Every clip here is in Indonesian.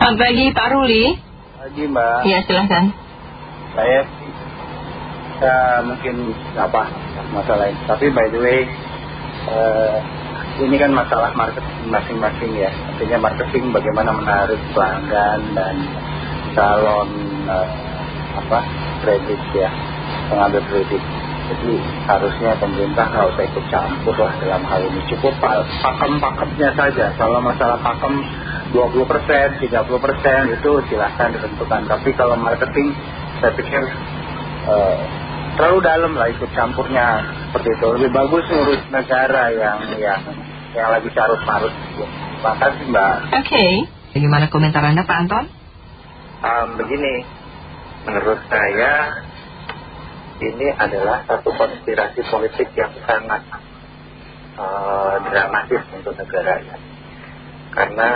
Selamat pagi Pak Ruli. Pagi Mbak. Iya silahkan. Saya ya, mungkin apa masalah ini. Tapi by the way, eh, ini kan masalah marketing masing-masing ya. Artinya marketing bagaimana menarik pelanggan dan calon eh, apa kredit ya, pengambil kredit. Jadi harusnya pemerintah nggak usah ikut campur lah dalam hal ini. Cukup pakem-pakemnya saja. Kalau masalah pakem 20%, 30% itu silahkan ditentukan. Tapi kalau marketing saya pikir eh, terlalu dalam lah ikut campurnya seperti itu. Lebih bagus ngurus negara yang yang yang lagi carut marut. Terima kasih Mbak. Oke. Bagaimana komentar Anda Pak Anton? Um, begini, menurut saya ini adalah satu konspirasi politik yang sangat uh, dramatis untuk negara ya. Karena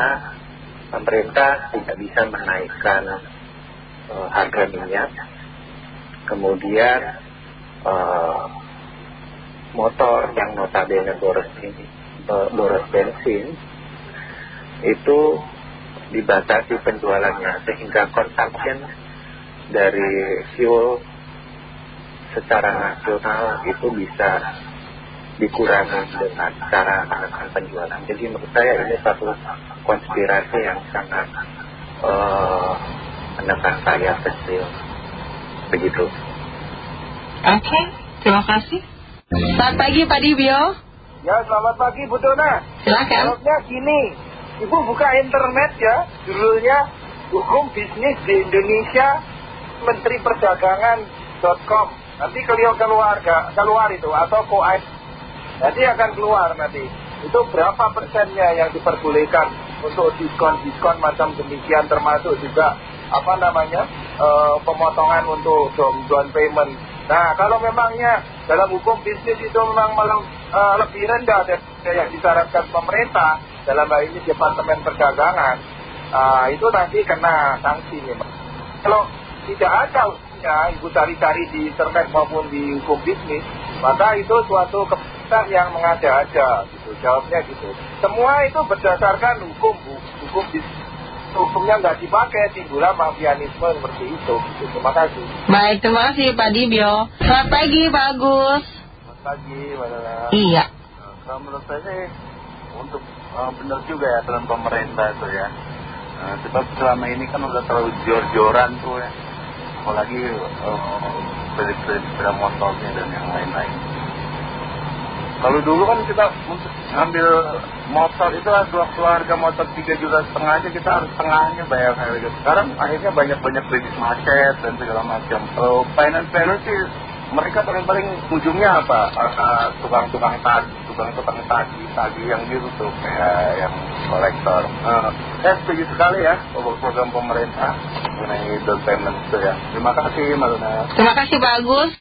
pemerintah tidak bisa menaikkan uh, harga minyak, kemudian uh, motor yang notabene boros ini, boros bensin itu dibatasi penjualannya sehingga consumption dari fuel secara nasional itu bisa dikurangi dengan cara menekan penjualan. Jadi menurut saya ini satu konspirasi yang sangat uh, menekan saya kecil. Begitu. Oke, terima kasih. Selamat pagi Pak Dibio. Ya, selamat pagi Bu Dona. Silakan. Jawabnya gini, Ibu buka internet ya, judulnya Hukum Bisnis di Indonesia Menteri Perdagangan.com Nanti kalau keluar, keluar itu atau koas Nanti akan keluar nanti. Itu berapa persennya yang diperbolehkan Untuk diskon-diskon macam demikian Termasuk juga apa namanya e, Pemotongan untuk down payment. Nah kalau memangnya dalam hukum bisnis itu memang malah e, lebih rendah dari yang disyaratkan pemerintah Dalam hal ini Departemen Perdagangan uh, Itu nanti kena sanksi memang. Kalau tidak ada sebenarnya ibu cari-cari di internet maupun di hukum bisnis maka itu suatu keputusan yang mengada-ada gitu. Jawabnya gitu. Semua itu berdasarkan hukum bu. Hukum bisnis hukumnya nggak dipakai timbullah mafianisme seperti itu gitu. terima kasih. Baik terima kasih Pak Dibio selamat pagi Pak Agus. Selamat pagi Dana iya. Nah, menurut saya sih untuk uh, benar juga ya dalam pemerintah itu ya. Nah, sebab selama ini kan udah terlalu jor-joran tuh ya apalagi sepeda motornya dan yang lain-lain. Kalau dulu kan kita ngambil motor itu lah dua keluarga motor 3 juta setengah aja kita harus setengahnya bayar harga. Sekarang akhirnya banyak-banyak kredit macet dan segala macam. Kalau finance finance sih mereka paling-paling ujungnya apa? Tukang-tukang tadi, tukang-tukang tadi, tadi yang tuh kayak yang kolektor. Uh, saya setuju sekali ya program pemerintah mengenai down payment itu ya. Terima kasih Mbak Terima kasih Pak Agus.